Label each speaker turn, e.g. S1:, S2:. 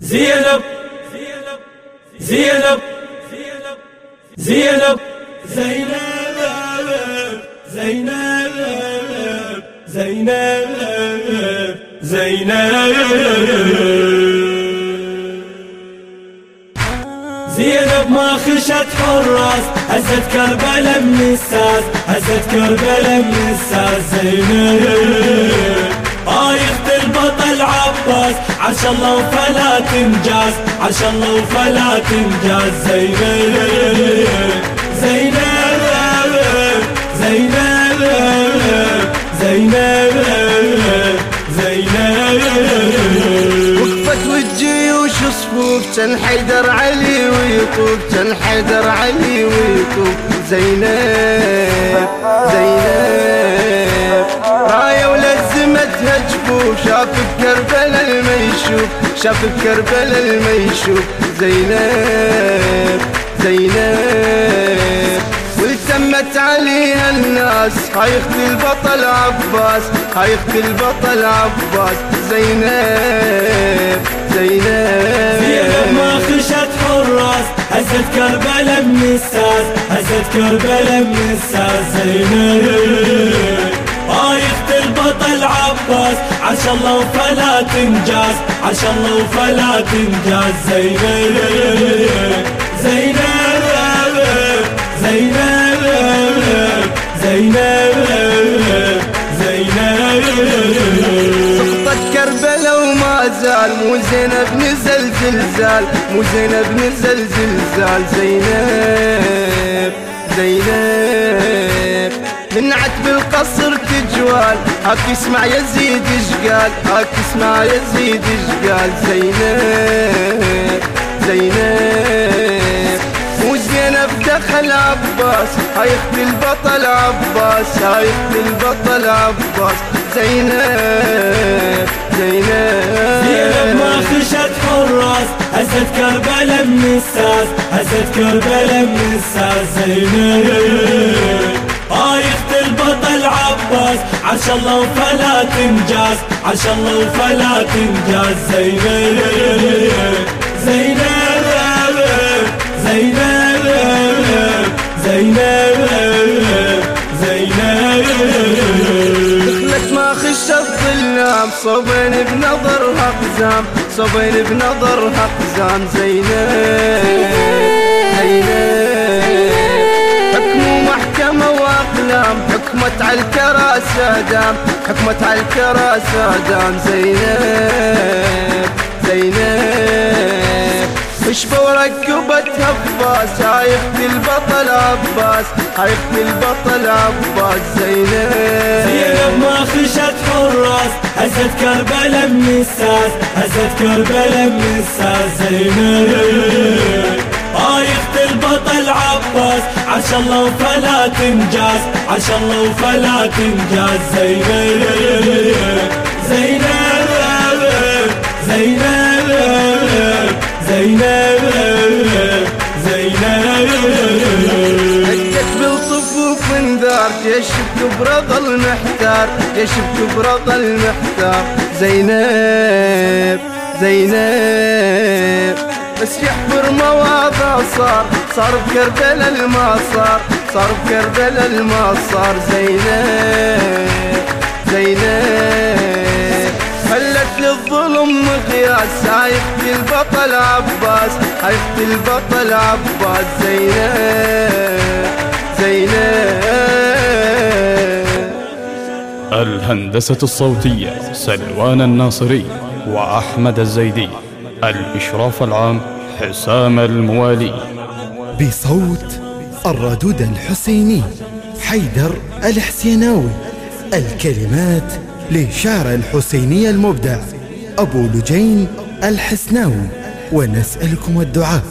S1: زينب زينب زينب زينب زينب زينب زينب زينب ما خشت حراس هزت كربلاء من الساس هزت كربلاء من الساس زينب. عش الله وفلا تنجاز عش الله وفلا تنجاز. زينب زينب زينب زينب زينب
S2: وقفت والجيوش صفوف كان حيدر علي ويطوف كان حيدر علي ويطوف زينب زينب راية ولزمتها جفوف شاف بكربلاء الميشوف شاف بكربلاء الميشوف زينب زينب. والتمت عليها الناس. أختي البطل عباس أختي البطل عباس. زينب زينب.
S1: زينب ما خشت حراس هزت كربلاء من الساس هزت كربلاء من الساس. زينب. البطل عباس عش الله وفلا تنجاز عش الله وفلا تنجاز زينب زينب زينب زينب زينب
S2: سقطت كربلاء وما زال مو زينب نزل زلزال مو زينب نزل زلزال زينب زينب من عتب الجوال هاك اسمع يا زيد إشقال. هاك اسمع يا زيد إشقال. زينب زينب. وزينب دخل عباس. هيخت البطل عباس. هيخت البطل عباس. زينب زينب.
S1: زينب ما خشت حراس. هزت كربلا من الساس. هزت كربلا من الساس. زينب. البطل عباس عش الله وفلا تنجاز عش الله وفلا تنجاز زينب زينب زينب زينب زينب
S2: دخلت ما خش الظلام. صبين بنظرها قزام صبين بنظرها قزام زينب زينب محكمة وأقلام حكمت على الكراسة دام حكمت على الكراسة دام. زينب زينب وشفى وركبت هباس هاي أختي البطل عباس أختي البطل عباس. زينب
S1: زينب ما خشت حراس هزت كربلاء من الساس هزت كربلاء من الساس. زينب. آيخت البطل عباس. عش الله وفلا تنجاز. عش الله وفلا تنجاز. زينب زينب زينب زينب زينب
S2: هجت بالصفوف انذار جيش بكبرى المحتار جيش بكبرى المحتار زينب زينب. بس يحفر مواضع صار. صار بكربلاء الما صار. صار بكربلاء الما صار زينب زينب خلت للظلم مقياس أختي البطل عباس. أختي البطل عباس زينب زينب
S3: الهندسة الصوتية سلوان الناصري وأحمد الزيدي. الإشراف العام حسام الموالي.
S4: بصوت الردود الحسيني حيدر الحسيناوي. الكلمات لشعر الحسيني المبدع أبو لجين الحسناوي. ونسألكم الدعاء.